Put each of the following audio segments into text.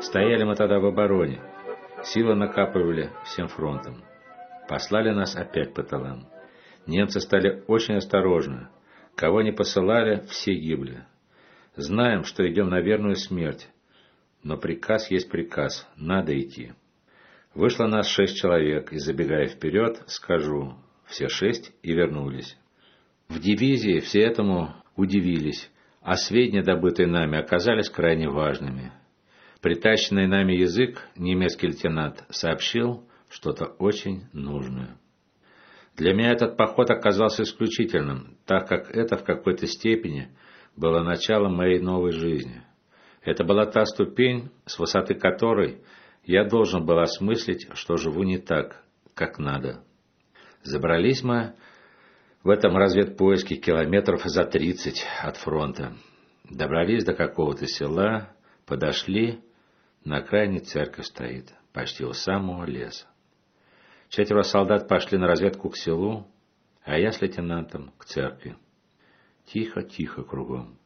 Стояли мы тогда в обороне. Силы накапливали всем фронтом. Послали нас опять по тылам. Немцы стали очень осторожны. Кого не посылали, все гибли. Знаем, что идем на верную смерть. Но приказ есть приказ, надо идти. Вышло нас шесть человек, и забегая вперед, скажу, все шесть и вернулись. В дивизии все этому удивились, а сведения, добытые нами, оказались крайне важными. Притащенный нами язык немецкий лейтенант сообщил что-то очень нужное. Для меня этот поход оказался исключительным, так как это в какой-то степени было началом моей новой жизни. Это была та ступень, с высоты которой я должен был осмыслить, что живу не так, как надо. Забрались мы в этом разведпоиске километров за тридцать от фронта. Добрались до какого-то села, подошли, на окраине церковь стоит, почти у самого леса. Четверо солдат пошли на разведку к селу, а я с лейтенантом к церкви. Тихо-тихо кругом.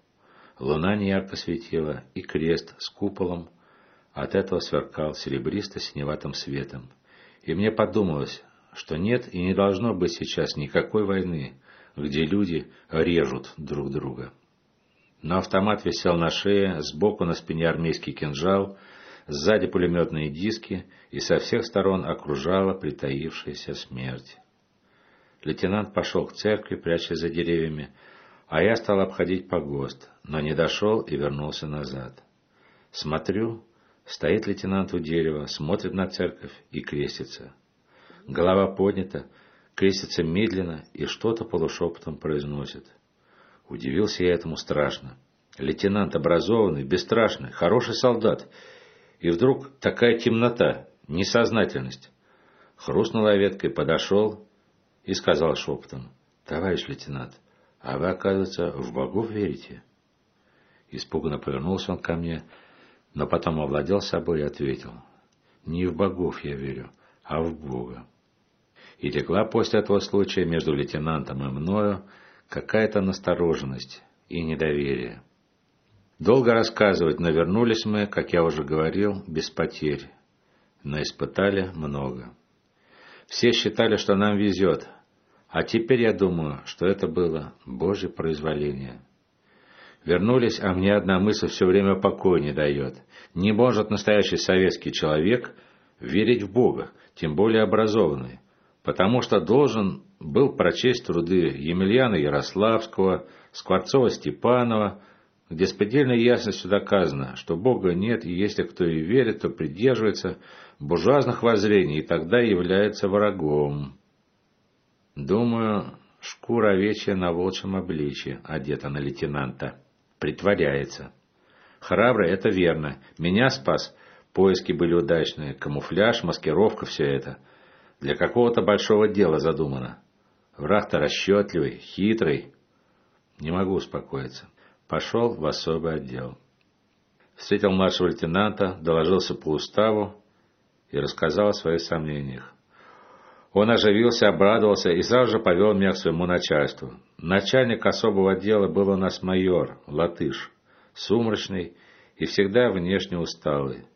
Луна неярко светила, и крест с куполом от этого сверкал серебристо-синеватым светом. И мне подумалось, что нет и не должно быть сейчас никакой войны, где люди режут друг друга. Но автомат висел на шее, сбоку на спине армейский кинжал — сзади пулеметные диски, и со всех сторон окружала притаившаяся смерть. Лейтенант пошел к церкви, прячась за деревьями, а я стал обходить погост, но не дошел и вернулся назад. Смотрю, стоит лейтенант у дерева, смотрит на церковь и крестится. Голова поднята, крестится медленно и что-то полушепотом произносит. Удивился я этому страшно. Лейтенант образованный, бесстрашный, хороший солдат — и вдруг такая темнота, несознательность. Хрустнула веткой, подошел и сказал шепотом, «Товарищ лейтенант, а вы, оказывается, в богов верите?» Испуганно повернулся он ко мне, но потом овладел собой и ответил, «Не в богов я верю, а в Бога». И легла после этого случая между лейтенантом и мною какая-то настороженность и недоверие. Долго рассказывать, но вернулись мы, как я уже говорил, без потерь. Но испытали много. Все считали, что нам везет, а теперь я думаю, что это было Божье произволение. Вернулись, а мне одна мысль все время покоя не дает. Не может настоящий советский человек верить в Бога, тем более образованный, потому что должен был прочесть труды Емельяна Ярославского, Скворцова-Степанова, где с предельной ясностью доказано, что Бога нет, и если кто и верит, то придерживается буржуазных воззрений, и тогда является врагом. Думаю, шкура овечья на волчьем обличье одета на лейтенанта. Притворяется. Храбрый, это верно. Меня спас. Поиски были удачные. Камуфляж, маскировка, все это. Для какого-то большого дела задумано. Враг-то расчетливый, хитрый. Не могу успокоиться пошел в особый отдел. Встретил младшего лейтенанта, доложился по уставу и рассказал о своих сомнениях. Он оживился, обрадовался и сразу же повел меня к своему начальству. Начальник особого отдела был у нас майор, латыш, сумрачный и всегда внешне усталый.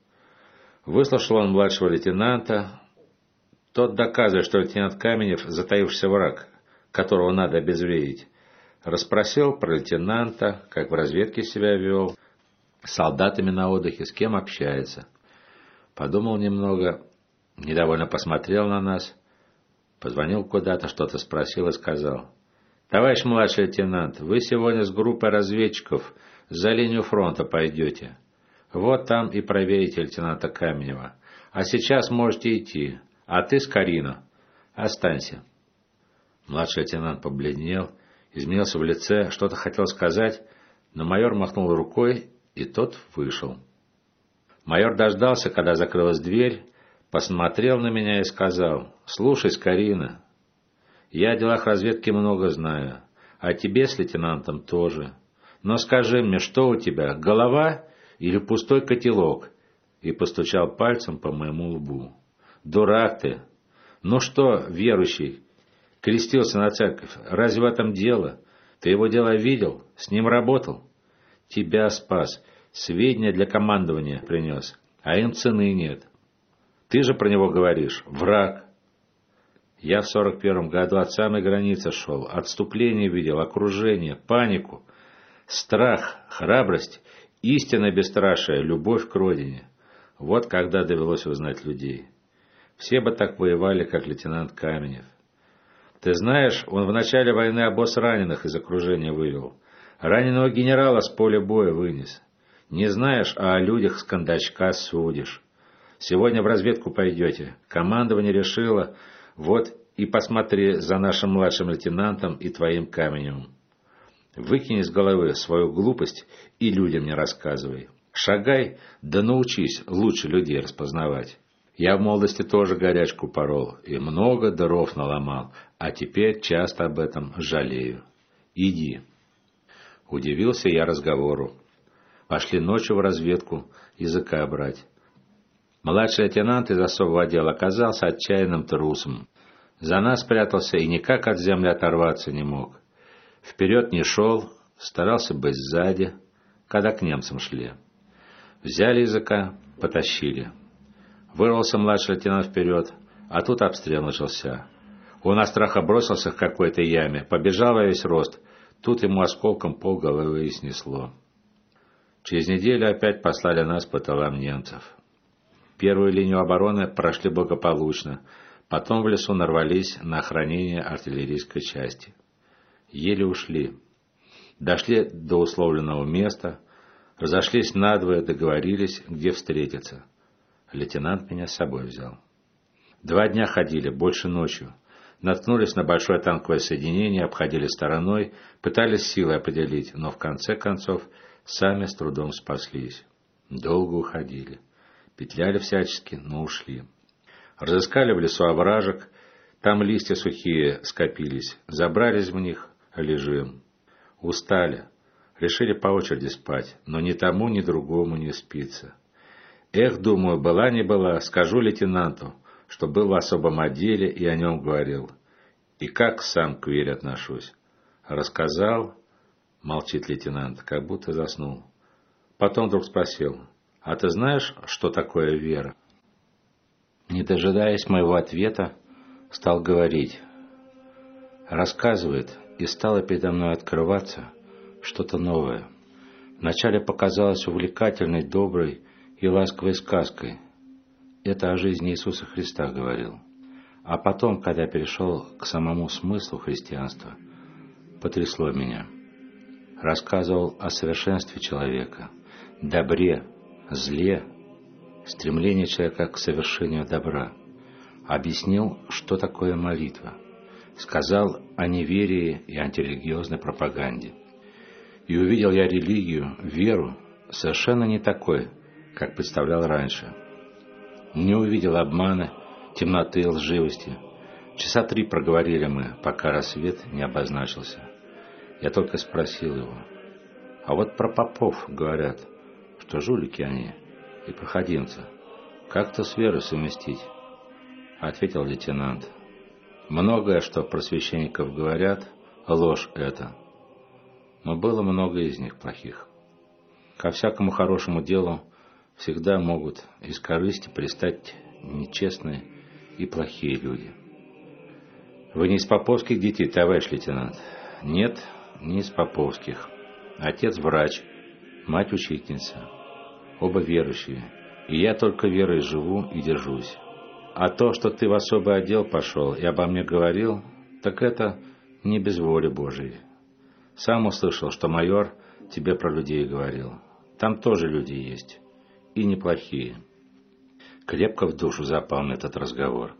Выслушал он младшего лейтенанта. Тот доказывает, что лейтенант Каменев – затаившийся враг, которого надо обезвредить. Расспросил про лейтенанта, как в разведке себя вел, с солдатами на отдыхе, с кем общается. Подумал немного, недовольно посмотрел на нас, позвонил куда-то, что-то спросил и сказал. «Товарищ младший лейтенант, вы сегодня с группой разведчиков за линию фронта пойдете. Вот там и проверите лейтенанта Каменева. А сейчас можете идти, а ты с Карино. Останься». Младший лейтенант побледнел изменился в лице, что-то хотел сказать, но майор махнул рукой, и тот вышел. Майор дождался, когда закрылась дверь, посмотрел на меня и сказал, «Слушай, Скорина, я о делах разведки много знаю, а тебе с лейтенантом тоже. Но скажи мне, что у тебя, голова или пустой котелок?» И постучал пальцем по моему лбу. «Дурак ты! Ну что, верующий, крестился на церковь. Разве в этом дело? Ты его дело видел? С ним работал? Тебя спас. Сведения для командования принес. а им цены нет. Ты же про него говоришь, враг. Я в сорок первом году от самой границы шел, отступление видел, окружение, панику, страх, храбрость, истинное бесстрашие, любовь к родине. Вот когда довелось узнать людей. Все бы так воевали, как лейтенант Каменев. Ты знаешь, он в начале войны обоз раненых из окружения вывел. Раненого генерала с поля боя вынес. Не знаешь, а о людях с кондачка судишь. Сегодня в разведку пойдете. Командование решило, вот и посмотри за нашим младшим лейтенантом и твоим каменем. Выкини с головы свою глупость и людям не рассказывай. Шагай, да научись лучше людей распознавать. Я в молодости тоже горячку порол и много дров наломал, а теперь часто об этом жалею. Иди. Удивился я разговору. Пошли ночью в разведку языка брать. Младший лейтенант из особого отдела оказался отчаянным трусом. За нас прятался и никак от земли оторваться не мог. Вперед не шел, старался быть сзади, когда к немцам шли. Взяли языка, потащили. Вырвался младший лейтенант вперед, а тут обстрел начался. Он от страха бросился к какой-то яме, побежал во весь рост. Тут ему осколком полголовы и снесло. Через неделю опять послали нас по тылам немцев. Первую линию обороны прошли благополучно, потом в лесу нарвались на охранение артиллерийской части. Еле ушли. Дошли до условленного места, разошлись надвое, договорились, где встретиться. Лейтенант меня с собой взял. Два дня ходили, больше ночью. Наткнулись на большое танковое соединение, обходили стороной, пытались силы определить, но в конце концов сами с трудом спаслись. Долго уходили. Петляли всячески, но ушли. Разыскали в лесу овражек, там листья сухие скопились, забрались в них, лежим. Устали, решили по очереди спать, но ни тому, ни другому не спится. Эх, думаю, была не была, скажу лейтенанту, что был в особом отделе и о нем говорил. И как сам к вере отношусь. Рассказал, молчит лейтенант, как будто заснул. Потом вдруг спросил, а ты знаешь, что такое вера? Не дожидаясь моего ответа, стал говорить. Рассказывает, и стало передо мной открываться что-то новое. Вначале показалось увлекательной, доброй, и ласковой сказкой. Это о жизни Иисуса Христа говорил. А потом, когда перешел к самому смыслу христианства, потрясло меня. Рассказывал о совершенстве человека, добре, зле, стремлении человека к совершению добра. Объяснил, что такое молитва. Сказал о неверии и антирелигиозной пропаганде. И увидел я религию, веру, совершенно не такой, как представлял раньше. Не увидел обмана, темноты и лживости. Часа три проговорили мы, пока рассвет не обозначился. Я только спросил его. А вот про попов говорят, что жулики они и проходимцы. Как-то с верой совместить? Ответил лейтенант. Многое, что про священников говорят, ложь это. Но было много из них плохих. Ко всякому хорошему делу всегда могут из корысти пристать нечестные и плохие люди. Вы не из поповских детей, товарищ лейтенант? Нет, не из поповских. Отец врач, мать учительница. Оба верующие. И я только верой живу и держусь. А то, что ты в особый отдел пошел и обо мне говорил, так это не без воли Божией. Сам услышал, что майор тебе про людей говорил. Там тоже люди есть и неплохие. Крепко в душу запал этот разговор.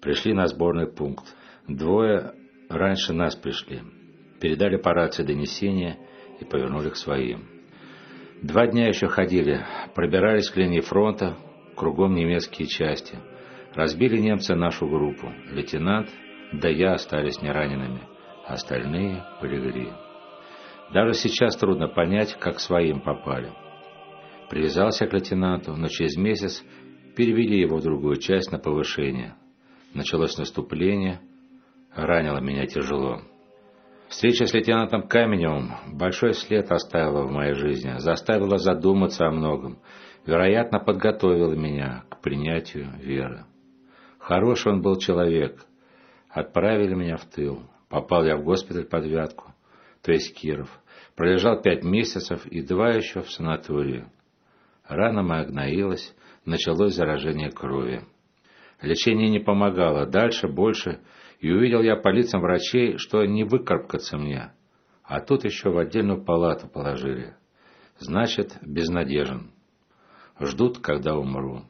Пришли на сборный пункт. Двое раньше нас пришли. Передали по рации донесения и повернули к своим. Два дня еще ходили, пробирались к линии фронта, кругом немецкие части. Разбили немцы нашу группу. Лейтенант, да я остались неранеными. Остальные полегли. Даже сейчас трудно понять, как своим попали. Привязался к лейтенанту, но через месяц перевели его в другую часть на повышение. Началось наступление, ранило меня тяжело. Встреча с лейтенантом Каменевым большой след оставила в моей жизни, заставила задуматься о многом. вероятно, подготовила меня к принятию веры. Хороший он был человек. Отправили меня в тыл. Попал я в госпиталь под Вятку, то есть Киров. Пролежал пять месяцев и два еще в санатории. Рана моя гноилась, началось заражение крови. Лечение не помогало, дальше, больше, и увидел я по лицам врачей, что не выкарабкаться мне. А тут еще в отдельную палату положили. Значит, безнадежен. Ждут, когда умру.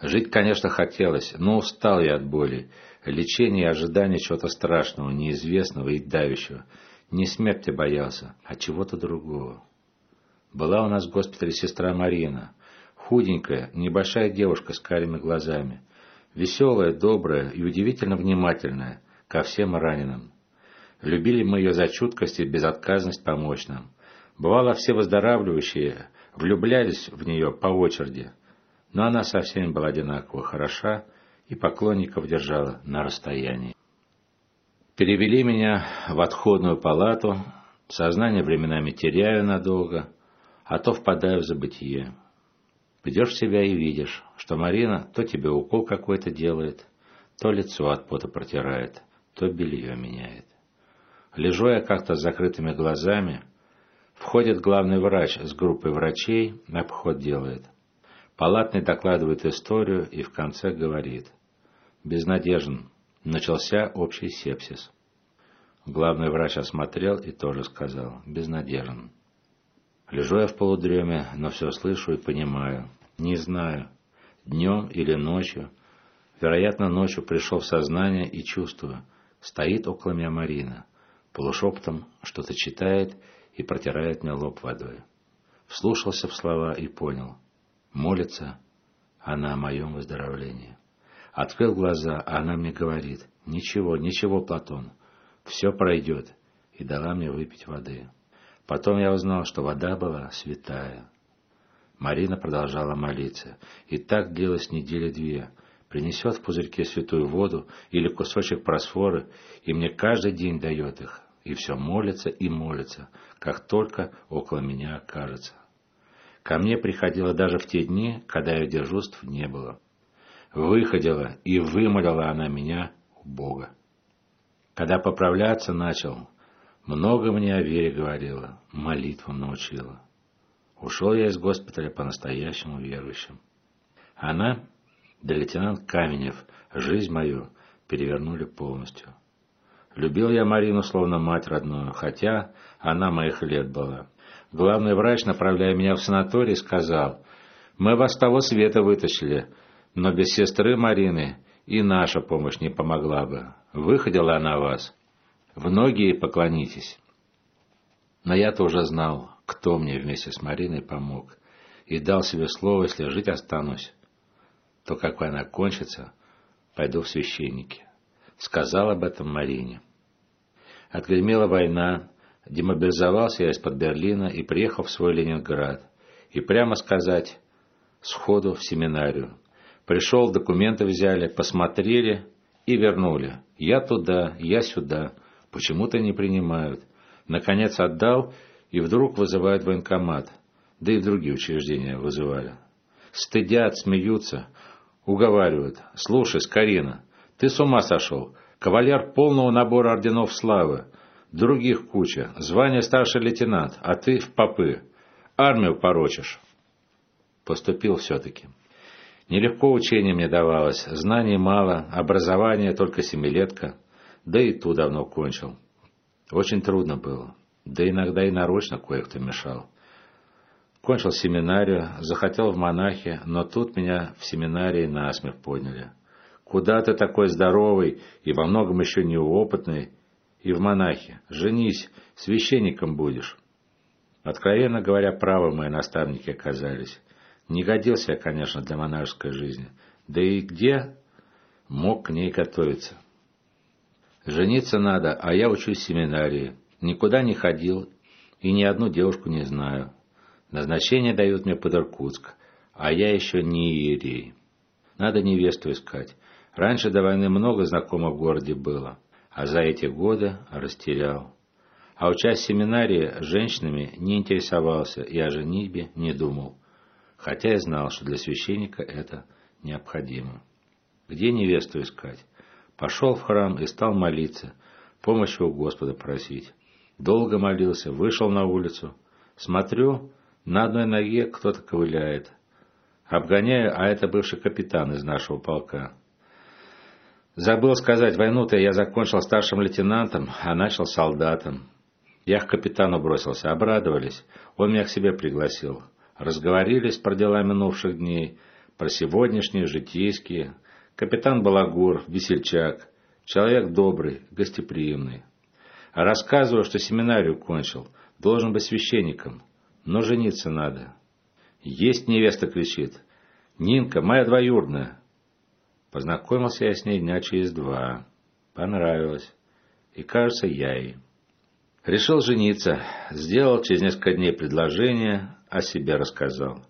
Жить, конечно, хотелось, но устал я от боли, лечения и ожидания чего-то страшного, неизвестного и давящего. Не смерти боялся, а чего-то другого. Была у нас в госпитале сестра Марина, худенькая, небольшая девушка с карими глазами, веселая, добрая и удивительно внимательная ко всем раненым. Любили мы ее за чуткость и безотказность помочь нам. Бывало, все выздоравливающие влюблялись в нее по очереди, но она со всеми была одинаково хороша и поклонников держала на расстоянии. Перевели меня в отходную палату, сознание временами теряю надолго, а то впадаю в забытие. Придешь себя и видишь, что Марина то тебе укол какой-то делает, то лицо от пота протирает, то белье меняет. Лежу я как-то с закрытыми глазами, входит главный врач с группой врачей, обход делает. Палатный докладывает историю и в конце говорит. Безнадежен, Начался общий сепсис. Главный врач осмотрел и тоже сказал «безнадежен». Лежу я в полудреме, но все слышу и понимаю. Не знаю, днем или ночью. Вероятно, ночью пришел в сознание и чувствую. Стоит около меня Марина. Полушепотом что-то читает и протирает мне лоб водой. Вслушался в слова и понял. Молится она о моем выздоровлении. Открыл глаза, а она мне говорит, «Ничего, ничего, Платон, все пройдет», и дала мне выпить воды. Потом я узнал, что вода была святая. Марина продолжала молиться, и так длилось недели две. Принесет в пузырьке святую воду или кусочек просфоры, и мне каждый день дает их, и все молится и молится, как только около меня окажется. Ко мне приходила даже в те дни, когда ее дежурств не было выходила и вымолила она меня у Бога. Когда поправляться начал, много мне о вере говорила, молитвам научила. Ушел я из госпиталя по-настоящему верующим. Она, да лейтенант Каменев, жизнь мою перевернули полностью. Любил я Марину словно мать родную, хотя она моих лет была. Главный врач, направляя меня в санаторий, сказал, «Мы вас с того света вытащили, но без сестры Марины и наша помощь не помогла бы. Выходила она вас. В ноги ей поклонитесь. Но я тоже знал, кто мне вместе с Мариной помог, и дал себе слово, если жить останусь, то как она кончится, пойду в священники. Сказал об этом Марине. Отгремела война, демобилизовался я из-под Берлина и приехал в свой Ленинград. И прямо сказать, сходу в семинарию. Пришел, документы взяли, посмотрели и вернули. Я туда, я сюда. Почему-то не принимают. Наконец отдал, и вдруг вызывают военкомат. Да и другие учреждения вызывали. Стыдят, смеются, уговаривают. Слушай, Скорина, ты с ума сошел. Кавалер полного набора орденов славы. Других куча. Звание старший лейтенант, а ты в попы. Армию порочишь. Поступил все-таки. Нелегко учение мне давалось, знаний мало, образование только семилетка, да и ту давно кончил. Очень трудно было, да иногда и нарочно кое-кто мешал. Кончил семинарию, захотел в монахи, но тут меня в семинарии насмех подняли. Куда ты такой здоровый и во многом еще неопытный, и в монахи? Женись, священником будешь. Откровенно говоря, правы мои наставники оказались. Не годился я, конечно, для монашеской жизни. Да и где мог к ней готовиться? Жениться надо, а я учусь в семинарии. Никуда не ходил и ни одну девушку не знаю. Назначение дают мне под Иркутск, а я еще не иерей. Надо невесту искать. Раньше до войны много знакомых в городе было, а за эти годы растерял. А учась в семинарии, женщинами не интересовался и о женитьбе не думал. хотя и знал, что для священника это необходимо. Где невесту искать? Пошел в храм и стал молиться, помощи у Господа просить. Долго молился, вышел на улицу. Смотрю, на одной ноге кто-то ковыляет. Обгоняю, а это бывший капитан из нашего полка. Забыл сказать, войну-то я закончил старшим лейтенантом, а начал солдатом. Я к капитану бросился, обрадовались. Он меня к себе пригласил. Разговорились про дела минувших дней, про сегодняшние, житейские. Капитан Балагур, весельчак, человек добрый, гостеприимный. Рассказываю, что семинарию кончил, должен быть священником, но жениться надо. Есть невеста кричит. Нинка, моя двоюродная. Познакомился я с ней дня через два. Понравилось. И, кажется, я ей. Решил жениться. Сделал через несколько дней предложение, о себе рассказал.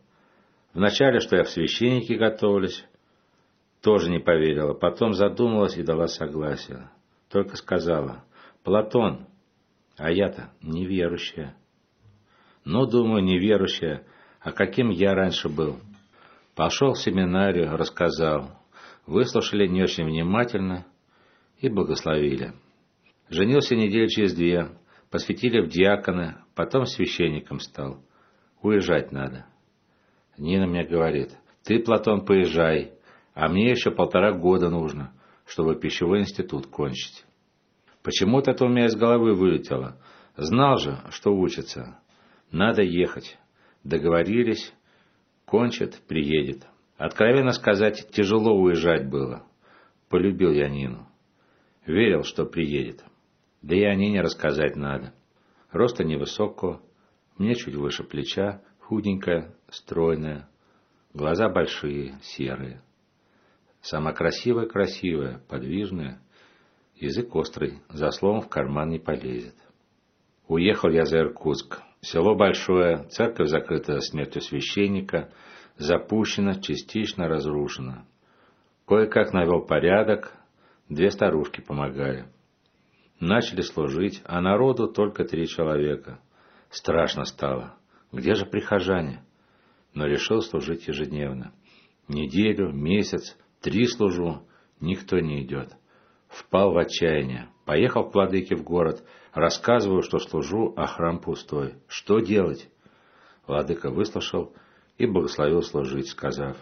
Вначале, что я в священнике готовлюсь, тоже не поверила. Потом задумалась и дала согласие. Только сказала, Платон, а я-то неверующая. Ну, думаю, неверующая, а каким я раньше был. Пошел в семинарию, рассказал. Выслушали не очень внимательно и благословили. Женился недели через две, посвятили в диаконы, потом священником стал. Уезжать надо. Нина мне говорит, ты, Платон, поезжай, а мне еще полтора года нужно, чтобы пищевой институт кончить. Почему-то это у меня из головы вылетело. Знал же, что учится. Надо ехать. Договорились. Кончит, приедет. Откровенно сказать, тяжело уезжать было. Полюбил я Нину. Верил, что приедет. Да и о Нине рассказать надо. Роста невысокого, мне чуть выше плеча, худенькая, стройная, глаза большие, серые. Сама красивая-красивая, подвижная, язык острый, за словом в карман не полезет. Уехал я за Иркутск. Село большое, церковь закрыта смертью священника, запущена, частично разрушена. Кое-как навел порядок, две старушки помогали. Начали служить, а народу только три человека. Страшно стало. Где же прихожане? Но решил служить ежедневно. Неделю, месяц, три служу, никто не идет. Впал в отчаяние. Поехал к владыке в город, рассказываю, что служу, а храм пустой. Что делать? Владыка выслушал и благословил служить, сказав,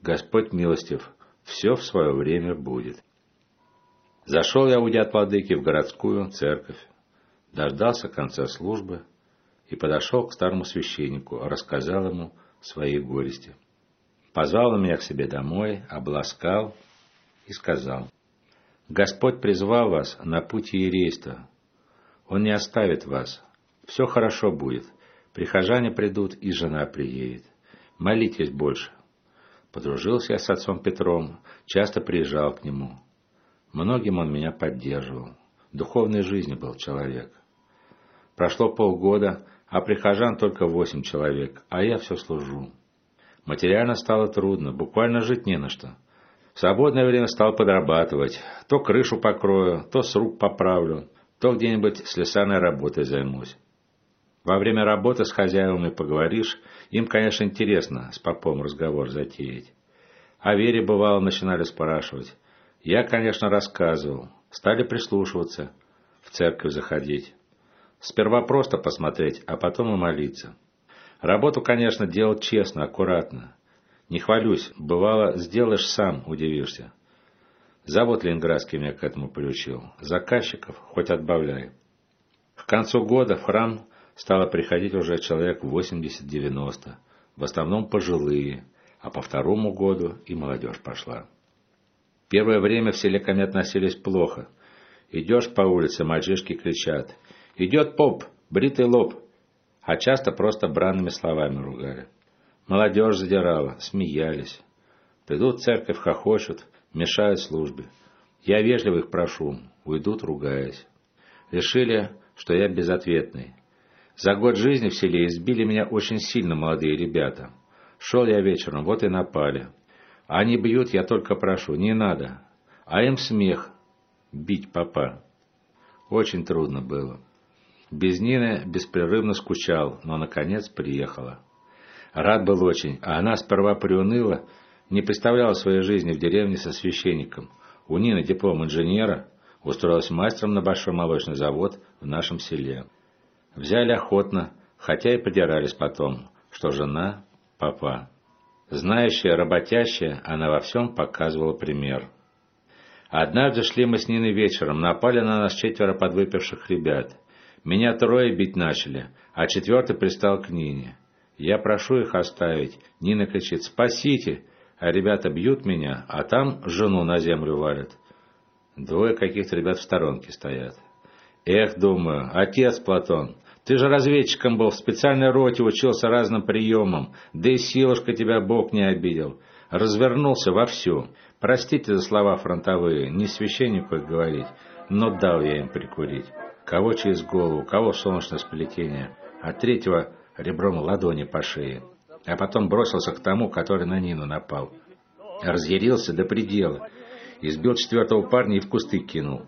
«Господь милостив, все в свое время будет». Зашел я, уйдя от владыки, в городскую церковь, дождался конца службы, и подошел к старому священнику, рассказал ему свои горести. Позвал меня к себе домой, обласкал и сказал, «Господь призвал вас на путь иерейства. Он не оставит вас. Все хорошо будет. Прихожане придут, и жена приедет. Молитесь больше». Подружился я с отцом Петром, часто приезжал к нему. Многим он меня поддерживал. Духовной жизни был человек. Прошло полгода, а прихожан только восемь человек, а я все служу. Материально стало трудно, буквально жить не на что. В свободное время стал подрабатывать. То крышу покрою, то сруб поправлю, то где-нибудь слесарной работой займусь. Во время работы с хозяевами поговоришь, им, конечно, интересно с попом разговор затеять. О вере, бывало, начинали спрашивать. Я, конечно, рассказывал. Стали прислушиваться, в церковь заходить. Сперва просто посмотреть, а потом и молиться. Работу, конечно, делал честно, аккуратно. Не хвалюсь, бывало, сделаешь сам, удивишься. Завод Ленинградский меня к этому приучил. Заказчиков хоть отбавляй. К концу года в храм стало приходить уже человек 80-90, в основном пожилые, а по второму году и молодежь пошла. Первое время в селе ко мне относились плохо. Идешь по улице, мальчишки кричат Идет поп, бритый лоб. А часто просто бранными словами ругали. Молодежь задирала, смеялись. Придут в церковь, хохочут, мешают службе. Я вежливо их прошу, уйдут, ругаясь. Решили, что я безответный. За год жизни в селе избили меня очень сильно молодые ребята. Шел я вечером, вот и напали. Они бьют, я только прошу, не надо. А им смех, бить папа. Очень трудно было. Без Нины беспрерывно скучал, но, наконец, приехала. Рад был очень, а она сперва приуныла, не представляла своей жизни в деревне со священником. У Нины диплом инженера, устроилась мастером на большой молочный завод в нашем селе. Взяли охотно, хотя и подирались потом, что жена – папа. Знающая, работящая, она во всем показывала пример. Однажды шли мы с Ниной вечером, напали на нас четверо подвыпивших ребят. Меня трое бить начали, а четвертый пристал к Нине. Я прошу их оставить. Нина кричит «Спасите!», а ребята бьют меня, а там жену на землю валят. Двое каких-то ребят в сторонке стоят. Эх, думаю, отец Платон, ты же разведчиком был, в специальной роте учился разным приемам, да и силушка тебя Бог не обидел. Развернулся вовсю. Простите за слова фронтовые, не священнику их говорить, но дал я им прикурить. Кого через голову, кого солнечное сплетение, а третьего ребром ладони по шее. А потом бросился к тому, который на Нину напал. Разъярился до предела. Избил четвертого парня и в кусты кинул.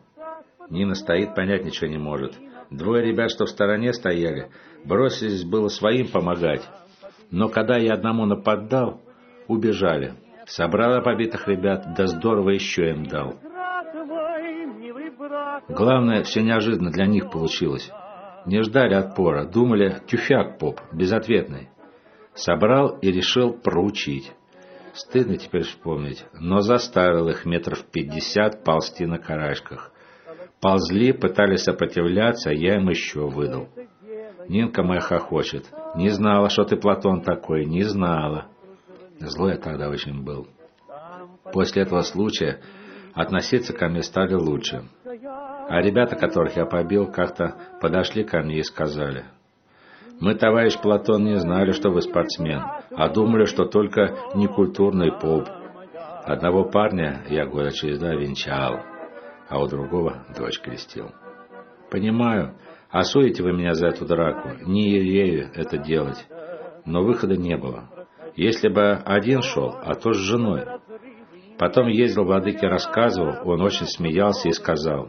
Нина стоит, понять ничего не может. Двое ребят, что в стороне стояли, бросились было своим помогать. Но когда я одному нападал, убежали. Собрала побитых ребят, да здорово еще им дал. Главное, все неожиданно для них получилось. Не ждали отпора, думали, тюфяк поп, безответный. Собрал и решил проучить. Стыдно теперь вспомнить, но заставил их метров пятьдесят ползти на карачках. Ползли, пытались сопротивляться, я им еще выдал. Нинка моя хохочет. Не знала, что ты, Платон, такой, не знала. Злой я тогда очень был. После этого случая относиться ко мне стали лучше. А ребята, которых я побил, как-то подошли ко мне и сказали. Мы, товарищ Платон, не знали, что вы спортсмен, а думали, что только некультурный поп. Одного парня я года через два венчал а у другого дочь крестил. Понимаю, осудите вы меня за эту драку, не ею это делать, но выхода не было. Если бы один шел, а то с женой. Потом ездил владыке, рассказывал, он очень смеялся и сказал,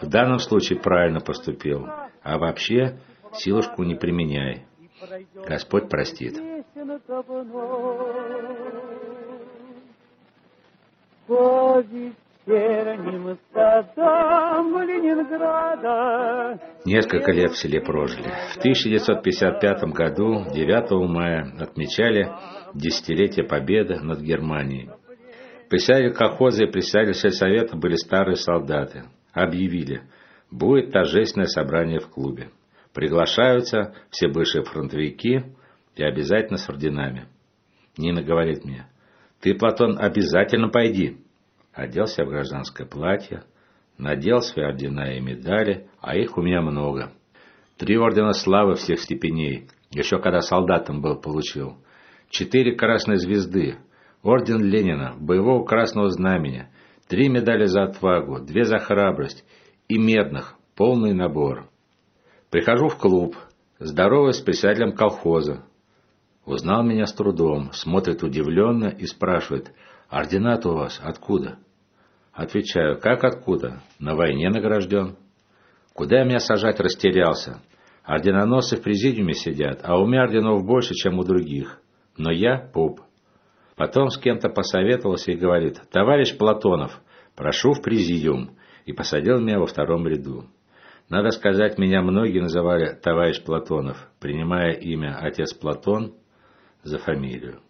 в данном случае правильно поступил, а вообще силушку не применяй. Господь простит. Несколько лет в селе прожили. В 1955 году, 9 мая, отмечали десятилетие победы над Германией. Председатель колхоза и председатель сельсовета были старые солдаты. Объявили, будет торжественное собрание в клубе. Приглашаются все бывшие фронтовики и обязательно с орденами. Нина говорит мне, ты, Платон, обязательно пойди оделся в гражданское платье, надел свои ордена и медали, а их у меня много. Три ордена славы всех степеней, еще когда солдатом был, получил. Четыре красные звезды, орден Ленина, боевого красного знамени, три медали за отвагу, две за храбрость и медных, полный набор. Прихожу в клуб, здороваюсь с председателем колхоза. Узнал меня с трудом, смотрит удивленно и спрашивает, ордена-то у вас откуда? Отвечаю, как откуда? На войне награжден. Куда меня сажать растерялся? Орденоносцы в президиуме сидят, а у меня орденов больше, чем у других. Но я поп. Потом с кем-то посоветовался и говорит, товарищ Платонов, прошу в президиум, и посадил меня во втором ряду. Надо сказать, меня многие называли товарищ Платонов, принимая имя отец Платон за фамилию.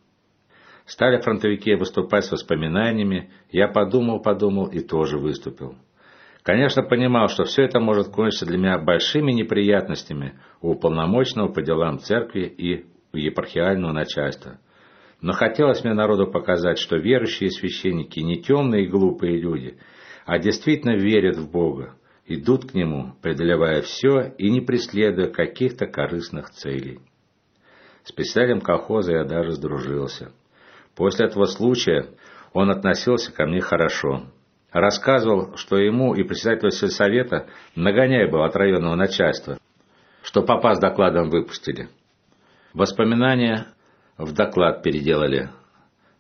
Стали фронтовики выступать с воспоминаниями, я подумал, подумал и тоже выступил. Конечно, понимал, что все это может кончиться для меня большими неприятностями у уполномоченного по делам церкви и у епархиального начальства. Но хотелось мне народу показать, что верующие священники не темные и глупые люди, а действительно верят в Бога, идут к Нему, преодолевая все и не преследуя каких-то корыстных целей. С председателем колхоза я даже сдружился. После этого случая он относился ко мне хорошо. Рассказывал, что ему и председателю сельсовета нагоняй был от районного начальства, что папа с докладом выпустили. Воспоминания в доклад переделали.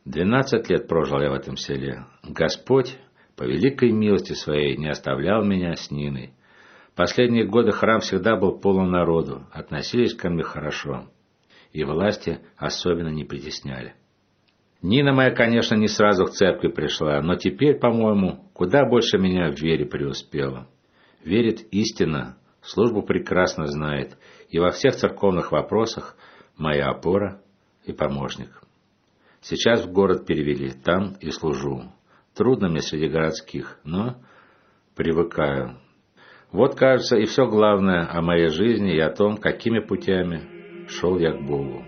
Двенадцать лет прожил я в этом селе. Господь по великой милости своей не оставлял меня с Ниной. Последние годы храм всегда был полон народу, относились ко мне хорошо. и власти особенно не притесняли. Нина моя, конечно, не сразу к церкви пришла, но теперь, по-моему, куда больше меня в вере преуспела. Верит истинно, службу прекрасно знает, и во всех церковных вопросах моя опора и помощник. Сейчас в город перевели, там и служу. Трудно мне среди городских, но привыкаю. Вот, кажется, и все главное о моей жизни и о том, какими путями шел я к Богу.